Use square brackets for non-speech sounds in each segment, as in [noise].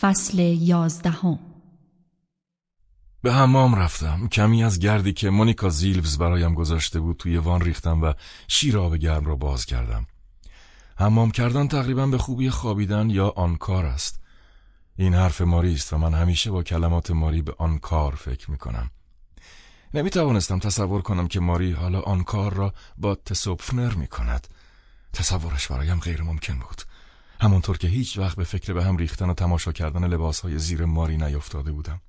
فصل یازدهم. به حمام رفتم. کمی از گردی که مونیکا زیلوز برایم گذاشته بود توی وان ریختم و شیر آب گرم را باز کردم. حمام کردن تقریبا به خوبی خوابیدن یا آن کار است. این حرف ماری است و من همیشه با کلمات ماری به آن کار فکر می کنم نمی توانستم تصور کنم که ماری حالا آن کار را با تسوپفنر می کند تصورش برایم غیر ممکن بود. همانطور که هیچ وقت به فکر به هم ریختن و تماشا کردن لباسهای زیر ماری نیفتاده بودم.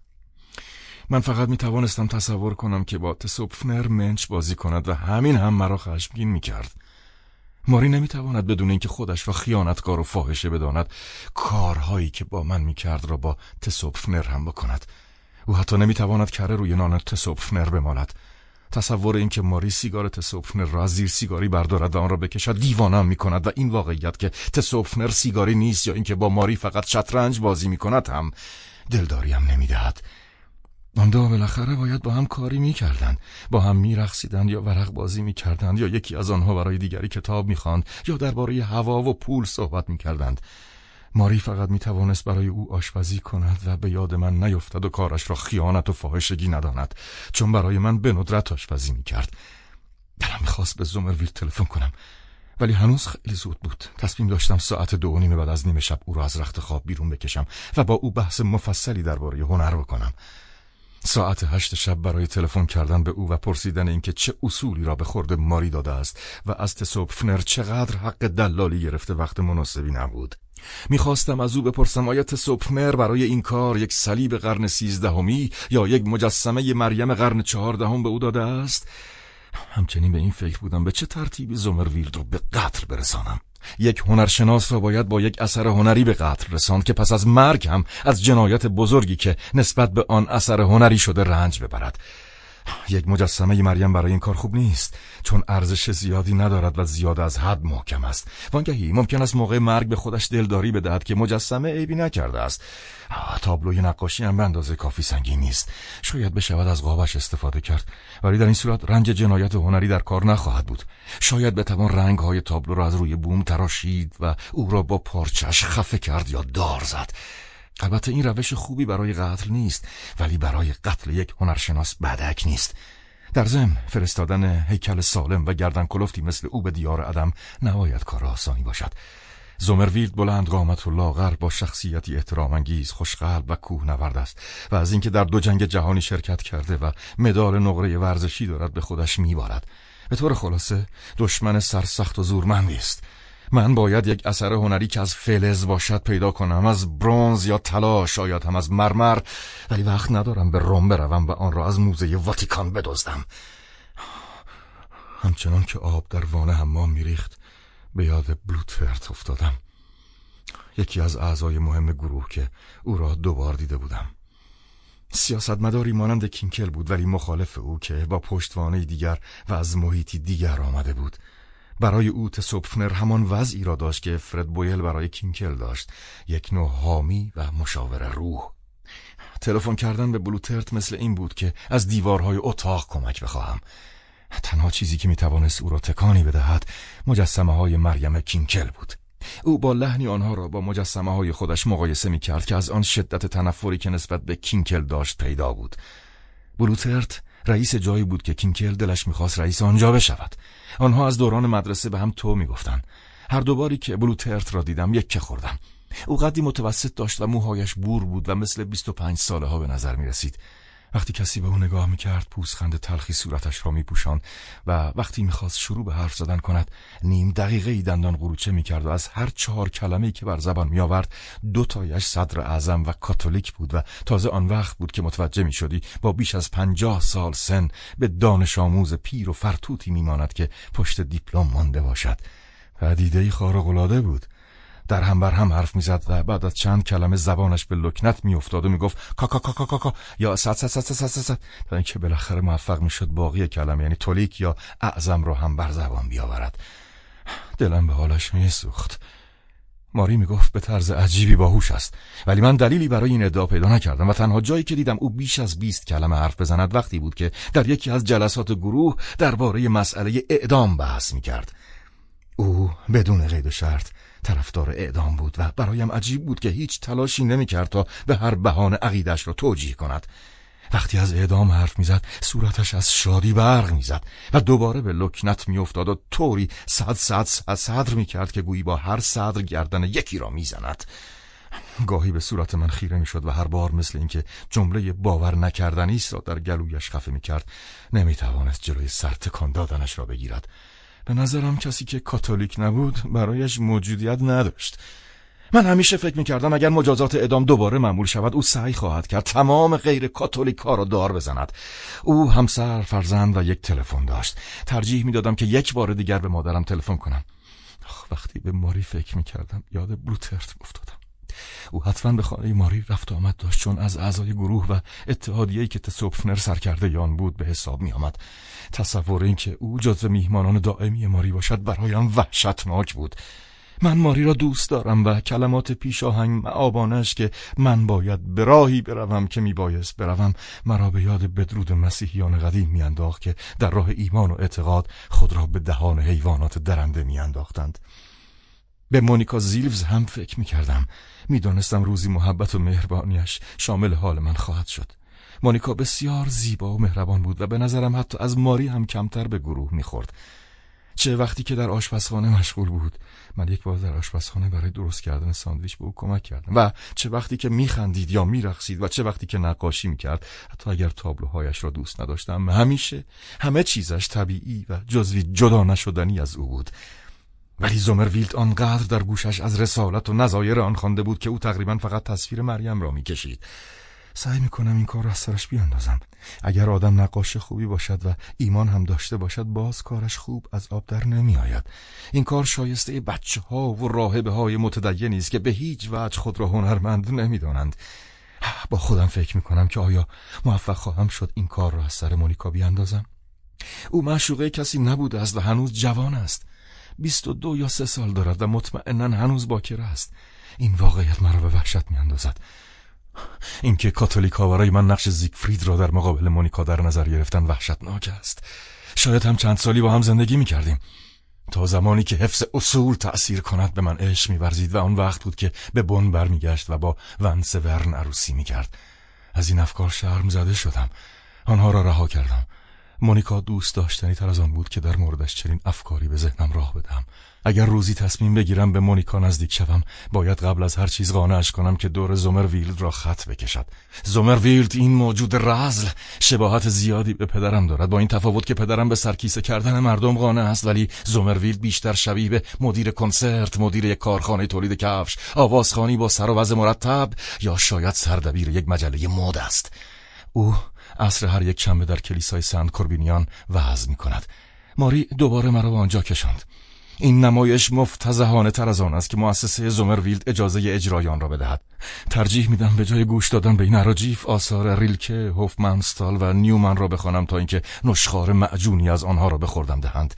من فقط می توانستم تصور کنم که با تسوپفنر منچ بازی کند و همین هم مرا خشمگین می کرد ماری نمی تواند بدون اینکه خودش را خیانتکار و فاحشه بداند کارهایی که با من می کرد را با تسوپفنر هم بکند. او حتی نمی تواند کره روی نان تسوپفنر بمالد تصور اینکه ماری سیگار تسوپفنر را زیر سیگاری بردارد و آن را بکشد دیوانم می کند و این واقعیت که تسوپفنر سیگاری نیست یا اینکه با ماری فقط شطرنج بازی می کند هم دلداریم نمی دهد. آن دو بالاخره باید با هم کاری می کردن. با هم می رخصیدن یا ورق بازی می کردن. یا یکی از آنها برای دیگری کتاب می خواند یا درباره هوا و پول صحبت می کردند. ماری فقط می توانست برای او آشپزی کند و به یاد من نیفتد و کارش را خیانت و فاحشگی نداند چون برای من به ندرت آشپزی می کرد دلم می‌خواست به زومرویل تلفن کنم ولی هنوز خیلی زود بود. تصمیم داشتم ساعت دو و نیمه بعد از نیمه شب او را از رخت خواب بیرون بکشم و با او بحث مفصلی درباره هنر بکنم. ساعت هشت شب برای تلفن کردن به او و پرسیدن اینکه چه اصولی را به خورد ماری داده است و از تسوپفنر چقدر حق دلالی گرفته وقت مناسبی نبود. می‌خواستم از او بپرسم آیا تسوپفنر برای این کار یک صلیب قرن سیزدهمی یا یک مجسمه مریم قرن چهاردهم به او داده است؟ همچنین به این فکر بودم به چه ترتیبی زومرویلد رو به قتل برسانم. یک هنرشناس را باید با یک اثر هنری به قتل رساند که پس از مرگ هم از جنایت بزرگی که نسبت به آن اثر هنری شده رنج ببرد. یک مجسمه مریم برای این کار خوب نیست چون ارزش زیادی ندارد و زیاد از حد محکم است. وانگهی ممکن است موقع مرگ به خودش دلداری بدهد که مجسمه عیبی نکرده است. تابلوی نقاشی هم به اندازه کافی سنگین نیست. شاید بشود از قابش استفاده کرد ولی در این صورت رنج جنایت هنری در کار نخواهد بود. شاید بتوان رنگ های تابلو را از روی بوم تراشید و او را با پارچش خفه کرد یا دار زد. البته این روش خوبی برای قتل نیست ولی برای قتل یک هنرشناس بدک نیست. در ضمن فرستادن هیکل سالم و گردن کلفتی مثل او به دیار عدم نباید کار آسانی باشد. زومرویلد بلند قامت و لاغر با شخصیتی احترام انگیز خوشقلب و کوهنورد است و از اینکه در دو جنگ جهانی شرکت کرده و مدال نقره ورزشی دارد به خودش میبارد. به طور خلاصه دشمن سرسخت و زورمندی است. من باید یک اثر هنری که از فلز باشد پیدا کنم از برونز یا طلا شاید هم از مرمر. ولی وقت ندارم به روم بروم و آن را از موزه واتیکان بدزدم. همچنان که آب در وانه حمام میریخت به یاد بلوتفرت افتادم. یکی از اعضای مهم گروه که او را دوبار دیده بودم. سیاستمداری مانند کینکل بود ولی مخالف او که با پشتوانه دیگر و از محیطی دیگر آمده بود. برای او تسوپفنر همان وضعی را داشت که فرد بویل برای کینکل داشت. یک نوع حامی و مشاور روح. تلفن کردن به بلوترت مثل این بود که از دیوارهای اتاق کمک بخواهم. تنها چیزی که می‌توانست او را تکانی بدهد مجسمه های مریم کینکل بود. او با لحنی آنها را با مجسمه های خودش مقایسه می کرد که از آن شدت تنفری که نسبت به کینکل داشت پیدا بود. بلوترت رئیس جایی بود که کینکل دلش می‌خواست رئیس آنجا بشود. آنها از دوران مدرسه به هم تو می‌گفتند. هر دوباری که بلوترت را دیدم یک که خوردم. او قدی متوسط داشت و موهایش بور بود و مثل 25 ساله ها به نظر می رسید وقتی کسی به او نگاه می کرد پوزخند تلخی صورتش را می پوشان و وقتی می‌خواست شروع به حرف زدن کند نیم دقیقه ای دندان قروچه می کرد و از هر چهار کلمه که بر زبان می آورد دو تایش صدر اعظم و کاتولیک بود و تازه آن وقت بود که متوجه می شدی با بیش از پنجاه سال سن به دانش آموز پیر و فرتوتی می ماند که پشت دیپلم مانده باشد. پدیده ای خارق بود. در هم بر هم حرف می‌زد و بعد از چند کلمه زبانش به لکنت میافتاد و می‌گفت کاکا کاکا کاکا یا سات سات سات سات سات تا اینکه بالاخره موفق می‌شد باقی کلمه یعنی تولیک یا اعظم رو هم بر زبان بیاورد. دلم به حالش میسوخت. ماری می‌گفت به طرز عجیبی باهوش است ولی من دلیلی برای این ادعا پیدا نکردم و تنها جایی که دیدم او بیش از بیست کلمه حرف بزند وقتی بود که در یکی از جلسات گروه درباره مسئله اعدام بحث می‌کرد. او بدون قید و شرط طرفدار اعدام بود و برایم عجیب بود که هیچ تلاشی نمی‌کرد تا به هر بهانه عقیدش را توجیه کند. وقتی از اعدام حرف می‌زد صورتش از شادی برق می‌زد و دوباره به لکنت میافتاد و طوری صد صد صد صدر می‌کرد که گویی با هر صدر گردن یکی را می‌زند. گاهی به صورت من خیره می‌شد و هر بار مثل اینکه جمله باور نکردنی است را در گلویش خفه می‌کرد نمی‌توانست جلوی سر تکان دادنش را بگیرد. به نظرم کسی که کاتولیک نبود برایش موجودیت نداشت. من همیشه فکر می‌کردم اگر مجازات ادام دوباره معمول شود او سعی خواهد کرد تمام غیر کاتولیک ها را دار بزند. او همسر فرزند و یک تلفن داشت. ترجیح می‌دادم که یک بار دیگر به مادرم تلفن کنم. وقتی به ماری فکر می‌کردم یاد بروترت افتادم. او حتما به خانه ماری رفت آمد داشت چون از اعضای گروه و اتحادیه‌ای که تسوپفنر سرکرده یان بود به حساب می آمد تصور اینکه او جزو میهمانان دائمی ماری باشد برایم وحشتناک بود. من ماری را دوست دارم و کلمات پیش آهنگ معابانش که من باید به راهی بروم که میبایست بروم مرا به یاد بدرود مسیحیان قدیم میانداخت که در راه ایمان و اعتقاد خود را به دهان حیوانات درنده میانداختند. به مونیکا زیلوز هم فکر می‌کردم. می‌دانستم روزی محبت و مهربانیش شامل حال من خواهد شد. مونیکا بسیار زیبا و مهربان بود و به نظرم حتی از ماری هم کمتر به گروه می‌خورد. چه وقتی که در آشپزخانه مشغول بود. من یک بار در آشپزخانه برای درست کردن ساندویچ به او کمک کردم. و چه وقتی که میخندید یا میرقصید و چه وقتی که نقاشی می‌کرد حتی اگر تابلوهایش را دوست نداشتم همیشه همه چیزش طبیعی و جزوی جدا نشدنی از او بود. ولی زومرویلد آنقدر در گوشش از رسالت و نظایر آن خوانده بود که او تقریبا فقط تصویر مریم را می‌کشید. سعی می‌کنم این کار را از سرش بیاندازم. اگر آدم نقاش خوبی باشد و ایمان هم داشته باشد باز کارش خوب از آب در نمی آید این کار شایسته بچه ها و راهبه های متدینی است که به هیچ وجه خود را هنرمند نمی‌دانند. با خودم فکر می‌کنم که آیا موفق خواهم شد این کار را از سر مونیکا بیاندازم؟ او معشوقه کسی نبوده است و هنوز جوان است. بیست و دو یا سه سال دارد و مطمئنا هنوز باکره است این واقعیت مرا به وحشت میاندازد. اینکه کاتولیک ها برای من نقش زیگفرید را در مقابل مونیکا در نظر گرفتن وحشتناک است. شاید هم چند سالی با هم زندگی می کردیم تا زمانی که حفظ اصول تأثیر کند به من عشق میورزید و آن وقت بود که به بن برمیگشت و با ونس ورن عروسی می‌کرد. از این افکار شرم زده شدم. آنها را رها کردم. مونیکا دوست داشتنی تر از آن بود که در موردش چنین افکاری به ذهنم راه بدهم. اگر روزی تصمیم بگیرم به مونیکا نزدیک شوم باید قبل از هر چیز قانعش کنم که دور زومرویلد را خط بکشد. زومرویلد این موجود رزل شباهت زیادی به پدرم دارد. با این تفاوت که پدرم به سرکیسه کردن مردم قانع است ولی زومرویلد بیشتر شبیه به مدیر کنسرت مدیر یک کارخانه تولید کفش آوازخانی با سر و وضع مرتب یا شاید سردبیر یک مجله مد است. او عصر هر یک شنبه در کلیسای سنت کوربینیان وعظ می کند ماری دوباره مرا به آنجا کشاند. این نمایش مفتزهانه تر از آن است که مؤسسه زومرویلد اجازه اجرای آن را بدهد. ترجیح میدم به جای گوش دادن به این عراجیف آثار ریلکه هوفمنستال و نیومن را بخوانم تا اینکه نشخار معجونی از آنها را بخوردم دهند.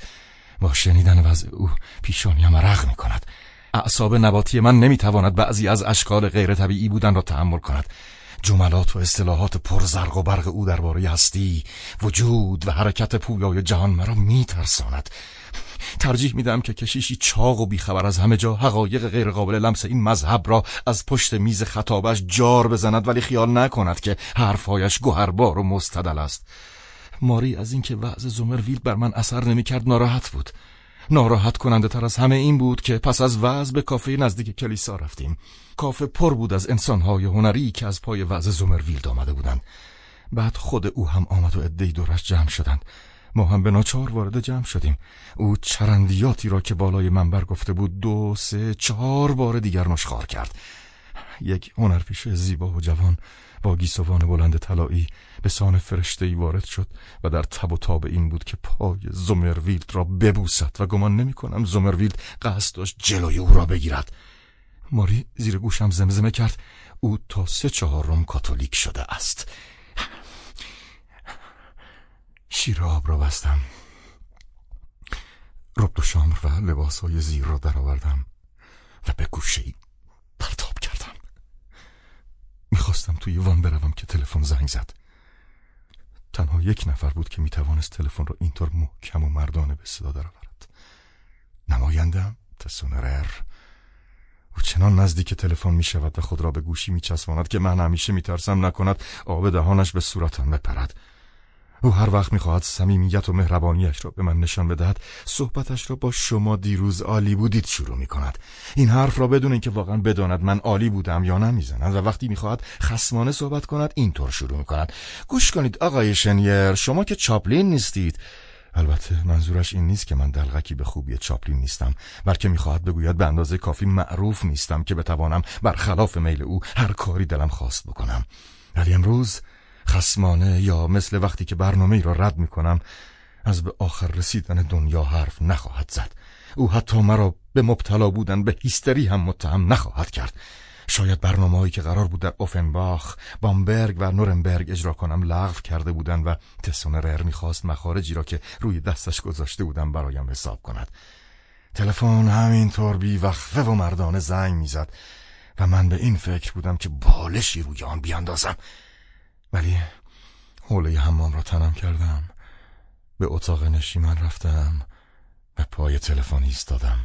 با شنیدن وضع او پیشانیم رغ می کند اعصاب نباتی من نمی‌تواند بعضی از اشکال غیر طبیعی بودن را تحمل کند. جملات و اصطلاحات پرزرق و برق او درباره هستی وجود و حرکت پویای جهان مرا میترساند. ترجیح میدم که کشیشی چاق و بیخبر از همه جا حقایق غیرقابل لمس این مذهب را از پشت میز خطابش جار بزند ولی خیال نکند که حرفهایش گوهربار و مستدل است. ماری از اینکه وعظ زومرویل بر من اثر نمی‌کرد ناراحت بود. ناراحت کننده تر از همه این بود که پس از وعظ به کافه نزدیک کلیسا رفتیم. کافه پر بود از انسانهای هنری که از پای وعظ زومرویلد آمده بودند. بعد خود او هم آمد و عدهای دورش جمع شدند. ما هم به ناچار وارد جمع شدیم. او چرندیاتی را که بالای منبر گفته بود دو سه چهار بار دیگر نشخار کرد. یک هنرپیشه زیبا و جوان با گیسوان بلند طلایی به سان فرشته ای وارد شد و در تب و تاب این بود که پای زومرویلد را ببوسد و گمان نمی کنم زومرویلد قصد داشت جلوی او را بگیرد. ماری زیر گوشم زمزمه کرد. او تا سه چهارم کاتولیک شده است. شیر آب را بستم. ربد و شامر و لباس های زیر را درآوردم و به گوشه ای پرتاب کردم. می‌خواستم توی وان بروم که تلفن زنگ زد. تنها یک نفر بود که می‌توانست تلفن را اینطور محکم و مردانه به صدا درآورد. نمایندم تسونرر. او چنان نزدیک تلفن می شود و خود را به گوشی می چسباند که من همیشه می ترسم نکند آب دهانش به صورتم بپرد. او هر وقت می‌خواهد صمیمیت و مهربانیش را به من نشان بدهد صحبتش را با شما دیروز عالی بودید شروع می کند این حرف را بدون اینکه واقعا بداند من عالی بودم یا نمی‌زند و وقتی می‌خواهد خسمانه صحبت کند اینطور شروع می کند گوش کنید آقای شنیر شما که چاپلین نیستید. البته منظورش این نیست که من دلغکی به خوبی چاپلین نیستم بلکه می‌خواهد بگوید به اندازه کافی معروف نیستم که بتوانم برخلاف میل او هر کاری دلم خواست بکنم. ولی امروز خسمانه یا مثل وقتی که برنامه ای را رد می کنم از به آخر رسیدن دنیا حرف نخواهد زد. او حتی مرا به مبتلا بودن به هیستری هم متهم نخواهد کرد. شاید برنامه هایی که قرار بود در اوفنباخ، بامبرگ و نورنبرگ اجرا کنم لغو کرده بودند و تسونرر می‌خواست مخارجی را که روی دستش گذاشته بودم برایم حساب کند. تلفن همینطور بی وقفه و مردانه زنگ می‌زد و من به این فکر بودم که بالشی روی آن بیاندازم. ولی حوله حمام را تنم کردم. به اتاق نشیمن رفتم و پای تلفن ایستادم.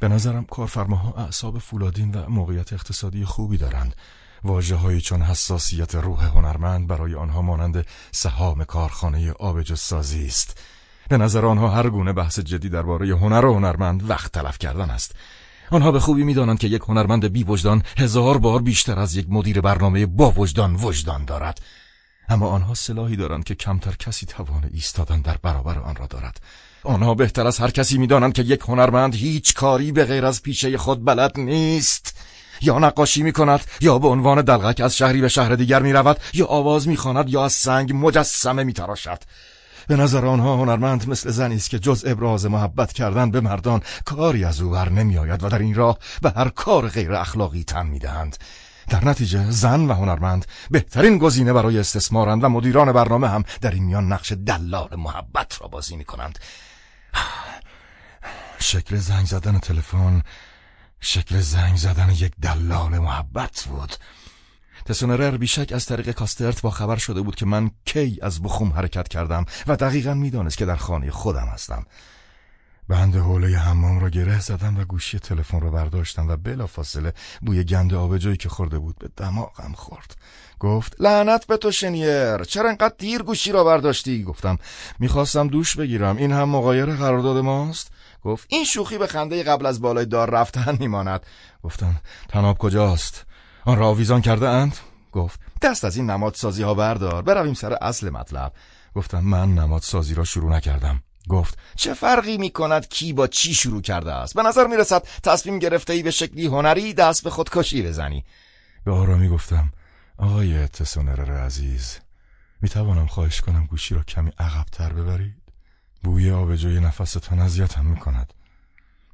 به نظرم کارفرماها اعصاب فولادین و موقعیت اقتصادی خوبی دارند. واجه چون حساسیت روح هنرمند برای آنها مانند سهام کارخانه آبجو سازی است. به نظر آنها هر گونه بحث جدی درباره هنر و هنرمند وقت تلف کردن است. آنها به خوبی می‌دانند که یک هنرمند بی وجدان هزار بار بیشتر از یک مدیر برنامه با وجدان وجدان دارد. اما آنها سلاحی دارند که کمتر کسی توان ایستادن در برابر آن را دارد. آنها بهتر از هر کسی می‌دانند که یک هنرمند هیچ کاری به غیر از پیشه خود بلد نیست. یا نقاشی می کند یا به عنوان دلغک از شهری به شهر دیگر می رود یا آواز می یا از سنگ مجسمه می تراشد به نظر آنها هنرمند مثل زنی است که جز ابراز محبت کردن به مردان کاری از او بر نمی آید و در این راه به هر کار غیر اخلاقی تن می دهند. در نتیجه زن و هنرمند بهترین گزینه برای استثمارند و مدیران برنامه هم در این میان نقش دلال محبت را بازی می کنند شکل زنگ زدن تلفن شکل زنگ زدن یک دلال محبت بود تسونرر بیشک از طریق کاسترت با خبر شده بود که من کی از بخوم حرکت کردم و دقیقا می‌دانست که در خانه خودم هستم. بند حوله حمام را گره زدم و گوشی تلفن را برداشتم و بلافاصله بوی گند آبجویی که خورده بود به دماغم خورد. گفت لعنت به تو شنیر! چرا انقدر دیر گوشی را برداشتی؟ گفتم می‌خواستم دوش بگیرم این هم مقایر قرارداد ماست؟ گفت این شوخی به خنده قبل از بالای دار رفتن میماند. گفتم تناب کجاست؟ آن را آویزان کرده اند گفت دست از این نماد سازی ها بردار برویم سر اصل مطلب. گفتم من نماد سازی را شروع نکردم. گفت چه فرقی می کند کی با چی شروع کرده است؟ به نظر می رسد تصمیم گرفته ای به شکلی هنری دست به خودکشی بزنی. به آرامی گفتم آقای تسونرر عزیز می توانم خواهش کنم گوشی را کمی عقبتر ببرید؟ بوی آبجوی نفستان اذیتم می کند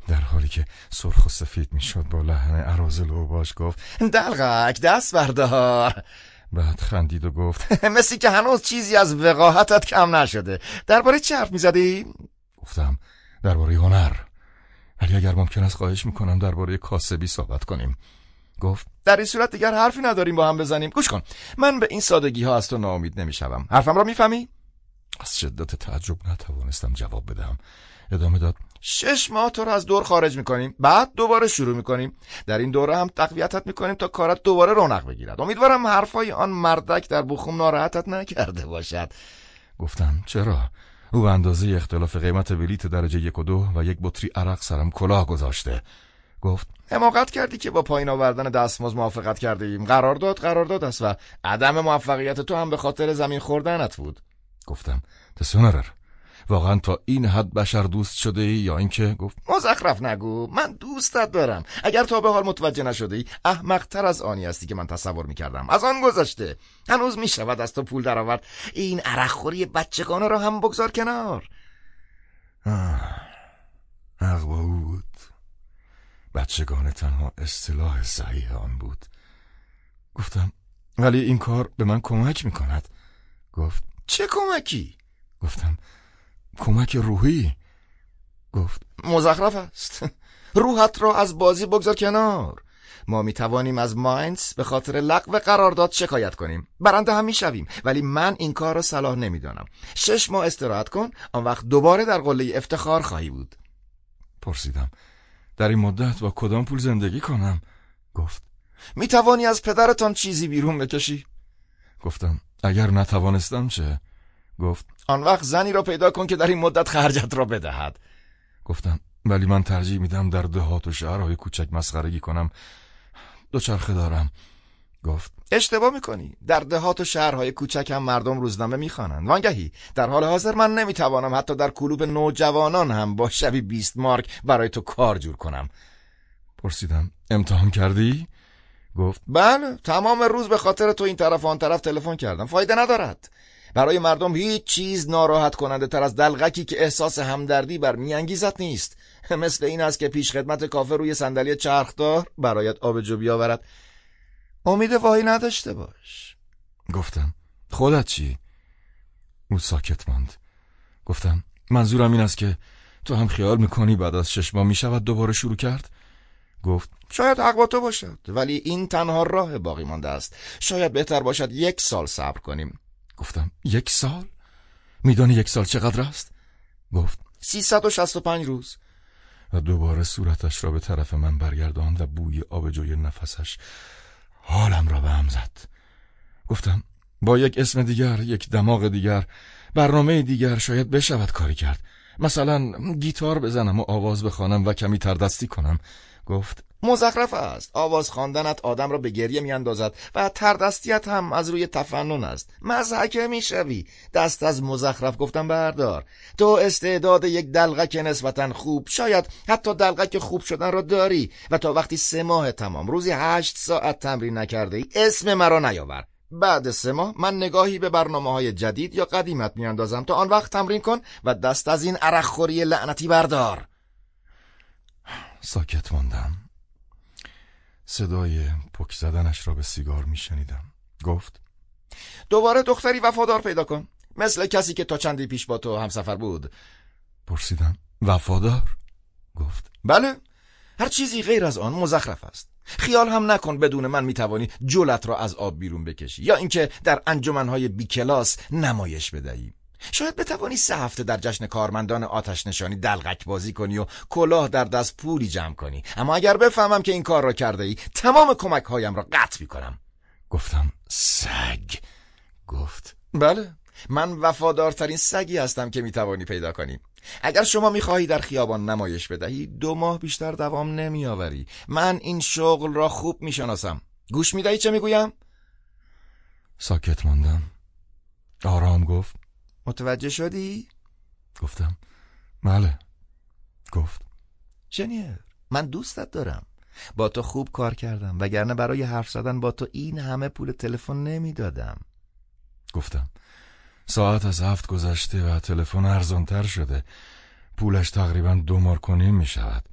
در حالی که سرخ و سفید می‌شد با لحن عرازل و گفت دلغک دست بردار. بعد خندید و گفت مثل که هنوز چیزی از وقاحتت کم نشده. درباره چه حرف می‌زدی؟ گفتم درباره هنر. ولی اگر ممکن است خواهش می‌کنم درباره کاسبی صحبت کنیم. گفت در این صورت دیگر حرفی نداریم با هم بزنیم. گوش کن. من به این سادگی ها از تو ناامید نمی‌شوم. حرفم را می‌فهمی؟ از شدت تعجب نتوانستم جواب بدم ادامه داد شش ماه تو رو از دور خارج می‌کنیم. بعد دوباره شروع می‌کنیم. در این دوره هم تقویتت می‌کنیم تا کارت دوباره رونق بگیرد. امیدوارم حرفای آن مردک در بخوم ناراحتت نکرده باشد. گفتم چرا؟ او به اندازه اختلاف قیمت بلیت درجه یک و دو و یک بطری عرق سرم کلاه گذاشته. گفت حماقت کردی که با پایین آوردن دستمزد موافقت کرده ایم قرارداد قرارداد است و عدم موفقیت تو هم به خاطر زمین خوردنت بود. گفتم تسونرر واقعا تا این حد بشر دوست شده ای یا اینکه گفت مزخرف نگو من دوستت دارم. اگر تا به حال متوجه نشده ای احمقتر از آنی هستی که من تصور می‌کردم. از آن گذشته. هنوز می‌شود از تو پول درآورد. این عرقخوری بچگانه را هم بگذار کنار. حق بود. بچگانه تنها اصطلاح صحیح آن بود. گفتم ولی این کار به من کمک می‌کند. گفت چه کمکی؟ گفتم کمک روحی؟ گفت مزخرف است. [laughs] روحت را از بازی بگذار کنار. ما می توانیم از ماینز به خاطر لغو قرارداد شکایت کنیم. برنده هم می شویم ولی من این کار را صلاح نمی‌دانم. شش ماه استراحت کن آن وقت دوباره در قله افتخار خواهی بود. پرسیدم در این مدت با کدام پول زندگی کنم؟ گفت می توانی از پدرتان چیزی بیرون بکشی. گفتم اگر نتوانستم چه؟ گفت آن وقت زنی را پیدا کن که در این مدت خرجت را بدهد. گفتم ولی من ترجیح میدم در دهات و شهرهای کوچک مسخرگی کنم. دوچرخه دارم. گفت اشتباه می‌کنی. در دهات و شهرهای کوچک هم مردم روزنامه می‌خوانند. وانگهی. در حال حاضر من نمی‌توانم حتی در کلوب نوجوانان هم با شبی بیست مارک برای تو کار جور کنم. پرسیدم امتحان کردی؟ گفت بله. تمام روز به خاطر تو این طرف آن طرف تلفن کردم. فایده ندارد. برای مردم هیچ چیز ناراحت کننده تر از دلغکی که احساس همدردی بر میانگیزت نیست. [laughs] مثل این است که پیش خدمت کافه روی صندلی چرخدار برایت آب جو بیاورد. امید واهی نداشته باش. گفتم خودت چی؟ او ساکت ماند. گفتم منظورم این است که تو هم خیال می‌کنی بعد از شش ماه می‌شود دوباره شروع کرد؟ گفت شاید حق با تو باشد ولی این تنها راه باقی مانده است. شاید بهتر باشد یک سال صبر کنیم. گفتم یک سال؟ میدانی یک سال چقدر است؟ گفت پنج روز و دوباره صورتش را به طرف من برگرداند و بوی آبجوی نفسش حالم را به هم زد گفتم با یک اسم دیگر یک دماغ دیگر برنامه دیگر شاید بشود کاری کرد مثلا گیتار بزنم و آواز بخوانم و کمی تردستی کنم گفت. مزخرف است. آواز خواندنت آدم را به گریه میاندازد و تردستیت هم از روی تفنن است. مزحکه می‌شوی. دست از مزخرف گفتم بردار. تو استعداد یک دلغک نسبتا خوب شاید حتی دلغک خوب شدن را داری و تا وقتی سه ماه تمام روزی هشت ساعت تمرین نکرده ای اسم مرا نیاور. بعد سه ماه من نگاهی به برنامه های جدید یا قدیمت میاندازم. تا آن وقت تمرین کن و دست از این عرقخوری لعنتی بردار. ساکت ماندم. صدای پک زدنش را به سیگار میشنیدم گفت دوباره دختری وفادار پیدا کن. مثل کسی که تا چندی پیش با تو همسفر بود. پرسیدم وفادار؟ گفت. بله. هر چیزی غیر از آن مزخرف است. خیال هم نکن بدون من می‌توانی جلت را از آب بیرون بکشی یا اینکه در انجمنهای بیکلاس نمایش بدهی. شاید بتوانی سه هفته در جشن کارمندان آتش نشانی دلغک بازی کنی و کلاه در دست پولی جمع کنی. اما اگر بفهمم که این کار را کرده ای تمام کمک هایم را قطع می کنم گفتم سگ. گفت بله. من وفادارترین سگی هستم که می‌توانی پیدا کنی. اگر شما می‌خواهی در خیابان نمایش بدهی دو ماه بیشتر دوام نمیآوری. من این شغل را خوب می‌شناسم. گوش می‌دهی چه می‌گویم؟ ساکت ماندم. آرام گفت. متوجه شدی؟ گفتم. بله. گفت. شنیر من دوستت دارم. با تو خوب کار کردم وگرنه برای حرف زدن با تو این همه پول تلفن نمی‌دادم. گفتم. ساعت از هفت گذشته و تلفن ارزانتر شده. پولش تقریبا دو مارک و می شود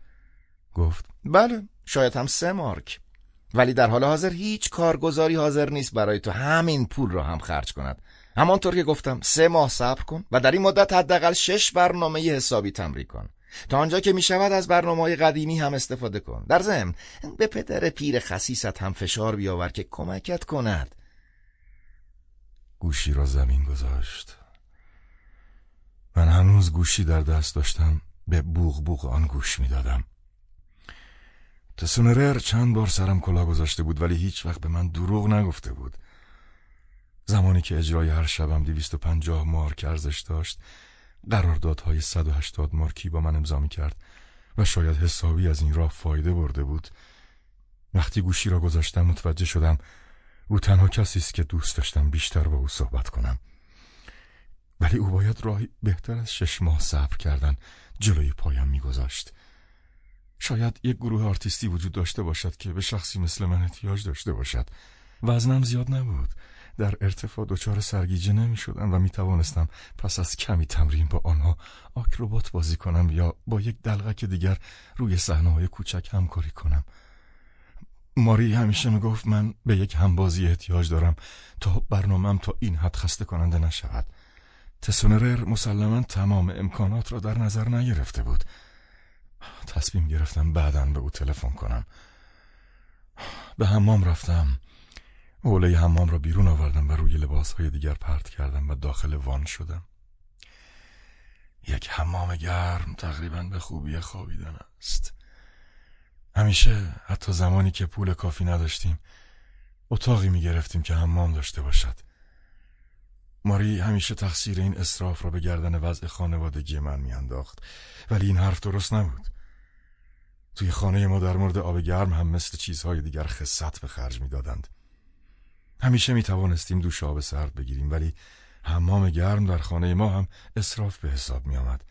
گفت. بله شاید هم سه مارک. ولی در حال حاضر هیچ کارگزاری حاضر نیست برای تو. همین پول را هم خرج کند. همانطور که گفتم سه ماه صبر کن و در این مدت حداقل شش برنامه حسابی تمرین کن. تا آنجا که می شود از برنامه قدیمی هم استفاده کن. در ضمن به پدر پیر خسیست هم فشار بیاور که کمکت کند. گوشی را زمین گذاشت. من هنوز گوشی در دست داشتم به بوغ بوغ آن گوش می‌دادم. تسونرر چند بار سرم کلا گذاشته بود ولی هیچ وقت به من دروغ نگفته بود. زمانی که اجرای هر شبم دویست و پنجاه مارک ارزش داشت قراردادهای 180 مارکی با من امضا کرد و شاید حسابی از این راه فایده برده بود. وقتی گوشی را گذاشتم متوجه شدم او تنها کسی است که دوست داشتم بیشتر با او صحبت کنم. ولی او باید راهی بهتر از شش ماه صبر کردن جلوی پایم میگذاشت. شاید یک گروه آرتیستی وجود داشته باشد که به شخصی مثل من احتیاج داشته باشد وزنم زیاد نبود. در ارتفاع دچار سرگیجه نمی شدم و می توانستم پس از کمی تمرین با آنها آکروبات بازی کنم یا با یک دلغک دیگر روی صحنه های کوچک همکاری کنم. ماری همیشه می گفت من به یک همبازی احتیاج دارم تا برنامهم تا این حد خسته کننده نشود. تسونرر مسلما تمام امکانات را در نظر نگرفته بود. تصمیم گرفتم بعدا به او تلفن کنم. به حمام رفتم. حوله حمام را بیرون آوردم و روی لباسهای دیگر پرت کردم و داخل وان شدم. یک حمام گرم تقریبا به خوبی خوابیدن است. همیشه حتی زمانی که پول کافی نداشتیم اتاقی می گرفتیم که حمام داشته باشد. ماری همیشه تقصیر این اصراف را به گردن وضع خانوادگی من میانداخت ولی این حرف درست نبود. توی خانه ما در مورد آب گرم هم مثل چیزهای دیگر خصت به خرج می‌دادند. همیشه می توانستیم دوش آب سرد بگیریم ولی حمام گرم در خانه ما هم اصراف به حساب می آمد.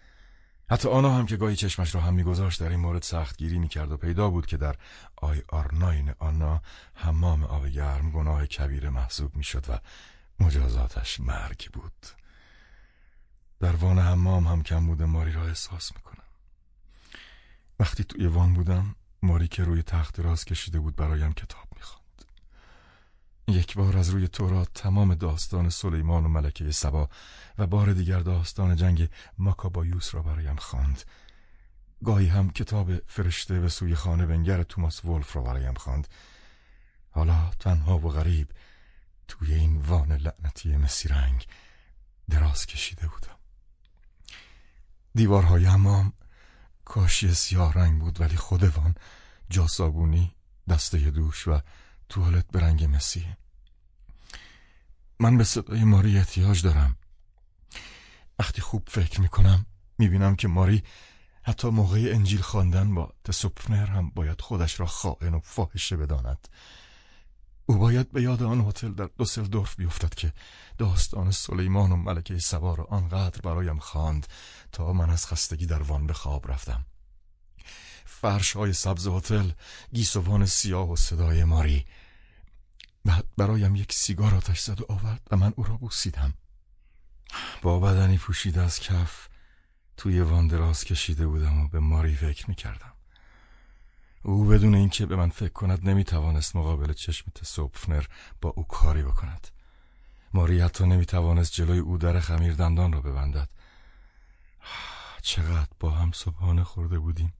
حتی آنها هم که گاهی چشمش را هم میگذاشت در این مورد سختگیری می‌کرد و پیدا بود که در آی آرناین آنا حمام آب گرم گناه کبیر محسوب می‌شد و مجازاتش مرگ بود. در وان حمام هم کم بوده ماری را احساس می‌کنم. وقتی توی وان بودم ماری که روی تخت راست کشیده بود برایم کتاب می‌خواند. یک بار از روی تورات تمام داستان سلیمان و ملکه سبا و بار دیگر داستان جنگ ماکابایوس را برایم خواند. گاهی هم کتاب فرشته به سوی خانه بنگر توماس ولف را برایم خواند. حالا تنها و غریب توی این وان لعنتی مسی رنگ دراز کشیده بودم. دیوارهای همام کاشی سیاه رنگ بود ولی خود وان جاسابونی دسته دوش و توالت به رنگ مسی. من به صدای ماری احتیاج دارم. وقتی خوب فکر می‌کنم می‌بینم که ماری حتی موقع انجیل خواندن با تسوپنر هم باید خودش را خائن و فاحشه بداند. او باید به یاد آن هتل در دوسلدورف بیفتد که داستان سلیمان و ملکه سبا را آنقدر برایم خواند تا من از خستگی در وان به خواب رفتم. فرش های سبز هتل گیسوان سیاه و صدای ماری. بعد برایم یک سیگار آتش زد و آورد و من او را بوسیدم. با بدنی پوشیده از کف توی وان دراز کشیده بودم و به ماری فکر می‌کردم. او بدون اینکه به من فکر کند نمی‌توانست مقابل چشم تسوپفنر با او کاری بکند. ماری حتی نمی‌توانست جلوی او در خمیر دندان را ببندد. چقدر با هم صبحانه خورده بودیم.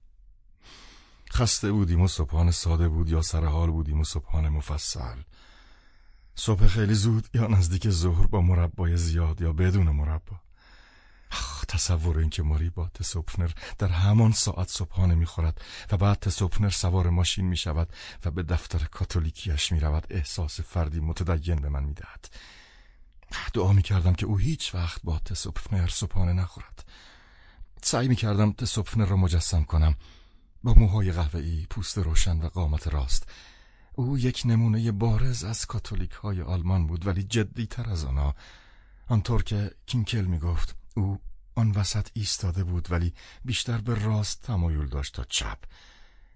خسته بودیم و صبحانه ساده بود یا سرحال بودیم و صبحانه مفصل. صبح خیلی زود یا نزدیک ظهر با مربای زیاد یا بدون مربا. تصور اینکه ماری با تسوپنر در همان ساعت صبحانه می‌خورد و بعد تسوپنر سوار ماشین می‌شود و به دفتر کاتولیکیش می‌رود احساس فردی متدین به من می‌دهد. دعا می‌کردم که او هیچ وقت با تسوپنر صبحانه نخورد. سعی می‌کردم تسوپنر را مجسم کنم. با موهای قهوه‌ای پوست روشن و قامت راست. او یک نمونه بارز از کاتولیک های آلمان بود ولی جدی تر از آنها. آنطور که کینکل می گفت او آن وسط ایستاده بود ولی بیشتر به راست تمایل داشت تا چپ.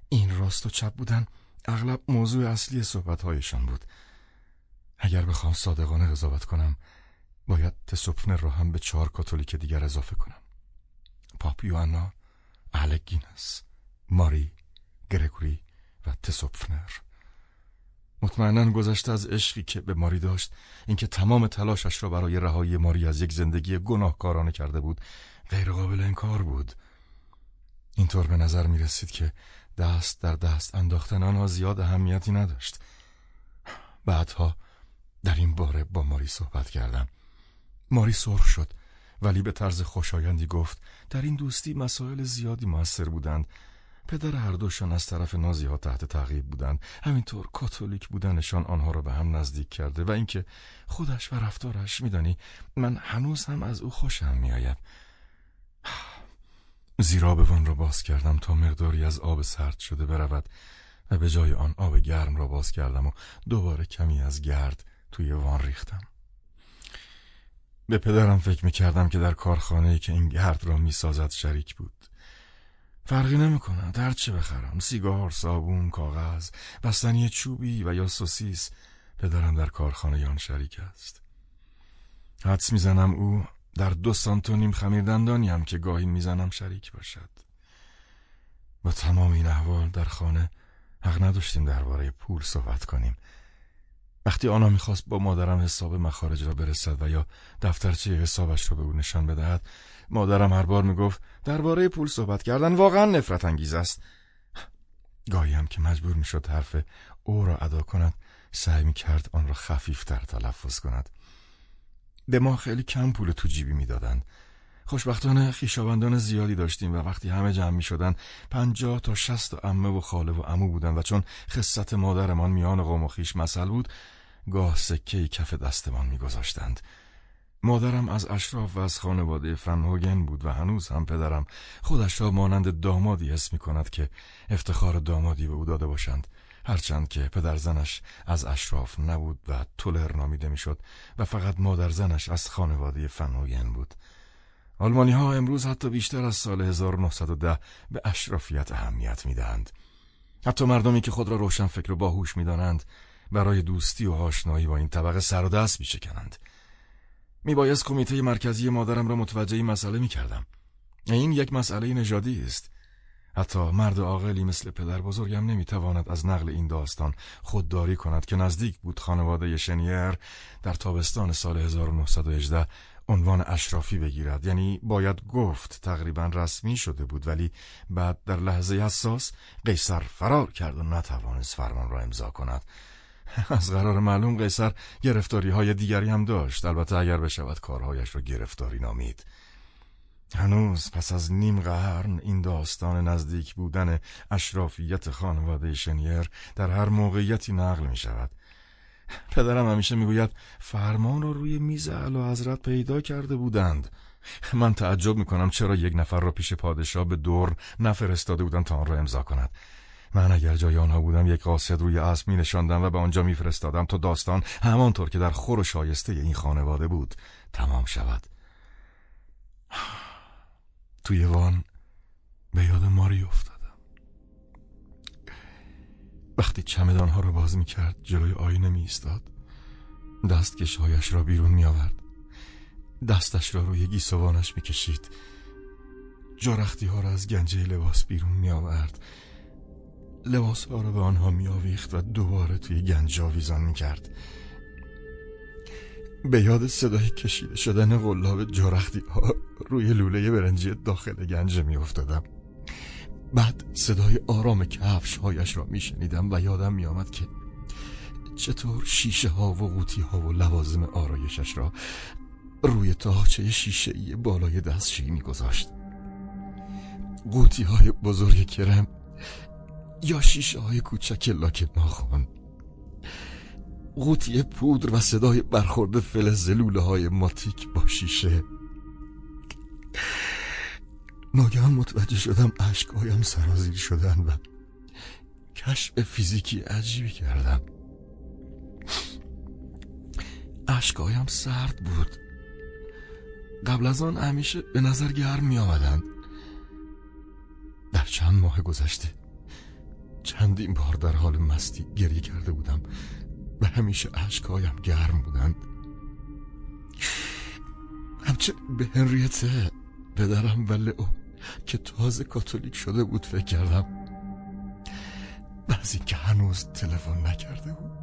این راست و چپ بودن اغلب موضوع اصلی صحبتهایشان بود. اگر بخوام صادقانه قضاوت کنم باید تسوپفنر را هم به چهار کاتولیک دیگر اضافه کنم. پاپ یوآنا الگینس ماری گرگوری و تسوپفنر. مطمئنا گذشته از عشقی که به ماری داشت اینکه تمام تلاشش را برای رهایی ماری از یک زندگی گناهکارانه کرده بود غیرقابل انکار بود. اینطور به نظر می رسید که دست در دست انداختن آنها زیاد اهمیتی نداشت. بعدها در این باره با ماری صحبت کردم. ماری سرخ شد ولی به طرز خوشایندی گفت در این دوستی مسائل زیادی موثر بودند. پدر هر دوشان از طرف نازی ها تحت تعقیب بودند. همینطور کاتولیک بودنشان آنها را به هم نزدیک کرده و اینکه خودش و رفتارش میدانی من هنوز هم از او خوشم میآید. وان را باز کردم تا مقداری از آب سرد شده برود و به جای آن آب گرم را باز کردم و دوباره کمی از گرد توی وان ریختم. به پدرم فکر می‌کردم که در کارخانه که این گرد را می‌سازد شریک بود. فرقی نمی‌کنه. هر چه بخرم؟ سیگار صابون کاغذ بستنی چوبی و یا سوسیس. پدرم در کارخانه آن شریک است. حدس می‌زنم او در دو سانتو نیم خمیر دندانی که گاهی می‌زنم شریک باشد. با تمام این احوال در خانه حق نداشتیم درباره پول صحبت کنیم. وقتی آنا می‌خواست با مادرم حساب مخارج را برسد و یا دفترچه حسابش را به او نشان بدهد مادرم هر بار می‌گفت درباره پول صحبت کردن واقعا نفرت انگیز است. گاهی هم که مجبور می‌شد حرف او را ادا کند سعی می‌کرد آن را خفیفتر تلفظ کند. به ما خیلی کم پول تو جیبی می‌دادند. خوشبختانه خیشاوندان زیادی داشتیم و وقتی همه جمع می شدن پنجاه تا شست امه و خاله و امو بودن و چون خصت مادرمان میان قوم و خیش مسئل بود گاه سکه کف دستمان میگذاشتند. مادرم از اشراف و از خانواده فنهوگن بود و هنوز هم پدرم خودش را مانند دامادی حس می کند که افتخار دامادی به او داده باشند. هرچند که پدر زنش از اشراف نبود و تولر نامیده می‌شد و فقط مادر زنش از خانواده فنهوگن بود. آلمانی ها امروز حتی بیشتر از سال 1910 به اشرافیت اهمیت می دهند. حتی مردمی که خود را روشن فکر و باهوش می دانند برای دوستی و آشنایی با این طبقه سر و دست می شکنند. می بایست کمیته مرکزی مادرم را متوجه این مسئله می کردم. این یک مسئله نژادی است. حتی مرد عاقلی مثل پدر بزرگم نمی تواند از نقل این داستان خودداری کند که نزدیک بود خانواده شنیر در تابستان سال 1918 عنوان اشرافی بگیرد یعنی باید گفت تقریبا رسمی شده بود ولی بعد در لحظه حساس قیصر فرار کرد و نتوانست فرمان را امضا کند [laughs] از قرار معلوم قیصر گرفتاری های دیگری هم داشت. البته اگر بشود کارهایش را گرفتاری نامید. هنوز پس از نیم قرن این داستان نزدیک بودن اشرافیت خانواده شنیر در هر موقعیتی نقل می شود پدرم همیشه می‌گوید فرمان را روی میز اعلی حضرت پیدا کرده بودند. من تعجب می‌کنم چرا یک نفر را پیش پادشاه به دور نفرستاده بودند تا آن را امضا کند. من اگر جای آنها بودم یک قاصد روی اسب می نشاندم و به آنجا میفرستادم تا داستان همانطور که در خور و شایسته این خانواده بود تمام شود. توی وان به یاد ماری افتادم. وقتی چمدانها را باز می کرد جلوی آینه می ایستاد دستکشهایش را بیرون می آورد دستش را روی گیسوانش می کشید جارختی ها را از گنجه لباس بیرون می آورد لباس ها را به آنها می آویخت و دوباره توی گنج آویزان می کرد به یاد صدای کشیده شدن غلاب جارختی ها روی لوله برنجی داخل گنج می افتادم بعد صدای آرام کفش هایش را می شنیدم و یادم می آمد که چطور شیشه ها و قوطی ها و لوازم آرایشش را روی تاچه شیشه ای بالای دستشویی می گذاشت. قوطی های بزرگ کرم یا شیشه های کوچک لاک ناخون قوطی پودر و صدای برخورد فلز لوله های ماتیک با شیشه. ناگهان متوجه شدم اشکهایم سرازیر شدن و کشف فیزیکی عجیبی کردم. اشکهایم سرد بود. قبل از آن همیشه به نظر گرم می آمدند در چند ماه گذشته چندین بار در حال مستی گریه کرده بودم و همیشه اشکهایم گرم بودند. همچنین به هنریته پدرم و لئو که تازه کاتولیک شده بود فکر کردم. بعضی که هنوز تلفن نکرده بود.